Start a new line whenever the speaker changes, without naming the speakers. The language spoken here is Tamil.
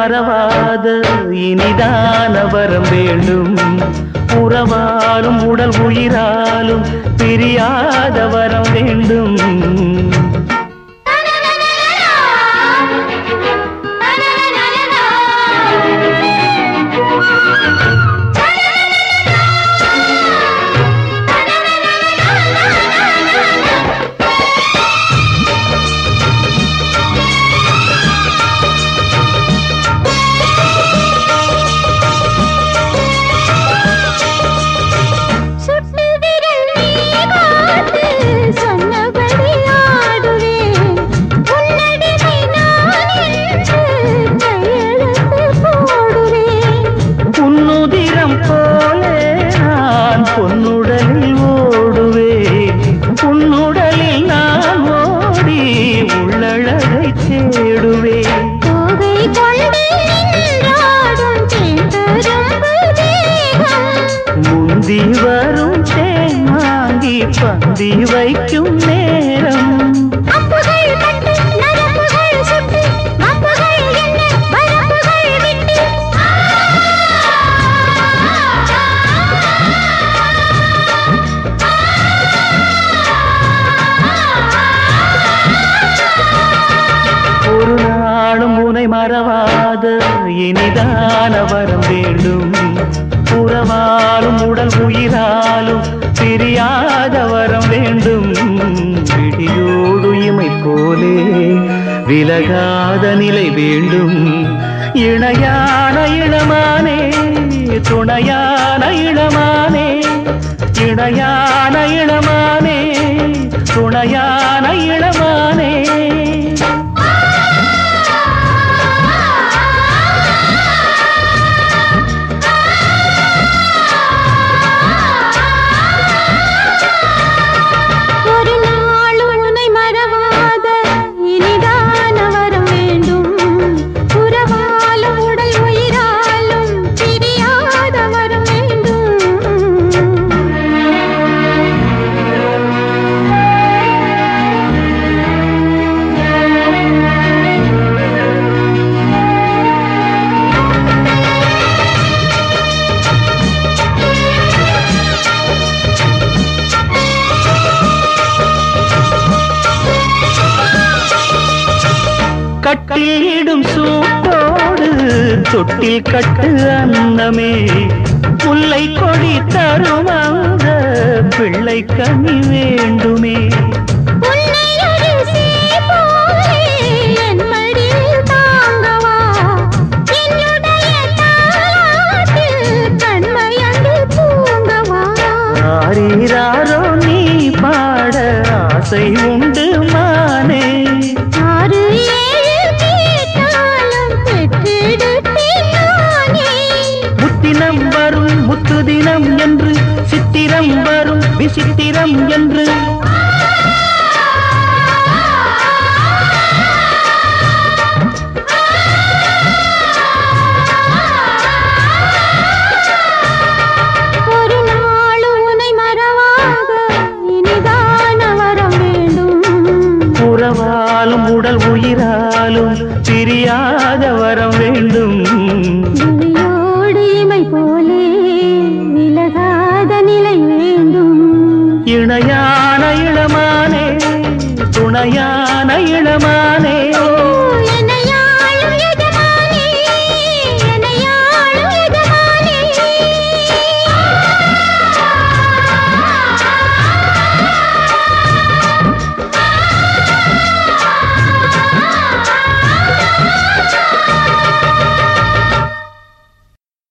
மறவாத இனிதான வரம் வேண்டும். உறவாலும் உடல் உயிராலும் பிரியாத வரம் வேண்டும். முந்தி வரும் தேமாங்கி பந்தி வைக்கும் நேரம். மறவாத இனிதான வரம் வேண்டும் உறவாலும் உடல் உயிராலும் பிரியாத வரம் வேண்டும். விடியோடு இமை போலே விலகாத நிலை வேண்டும். இணையான இளமானே துணையான இளமானே இணையான இளமானே துணையான கட்டிடும் சூட்டோடு தொட்டில் கட்டு அந்தமே முல்லை கொடி தரும் அந்த பிள்ளை கனி வேண்டுமே விசித்திரம் என்று இளமானே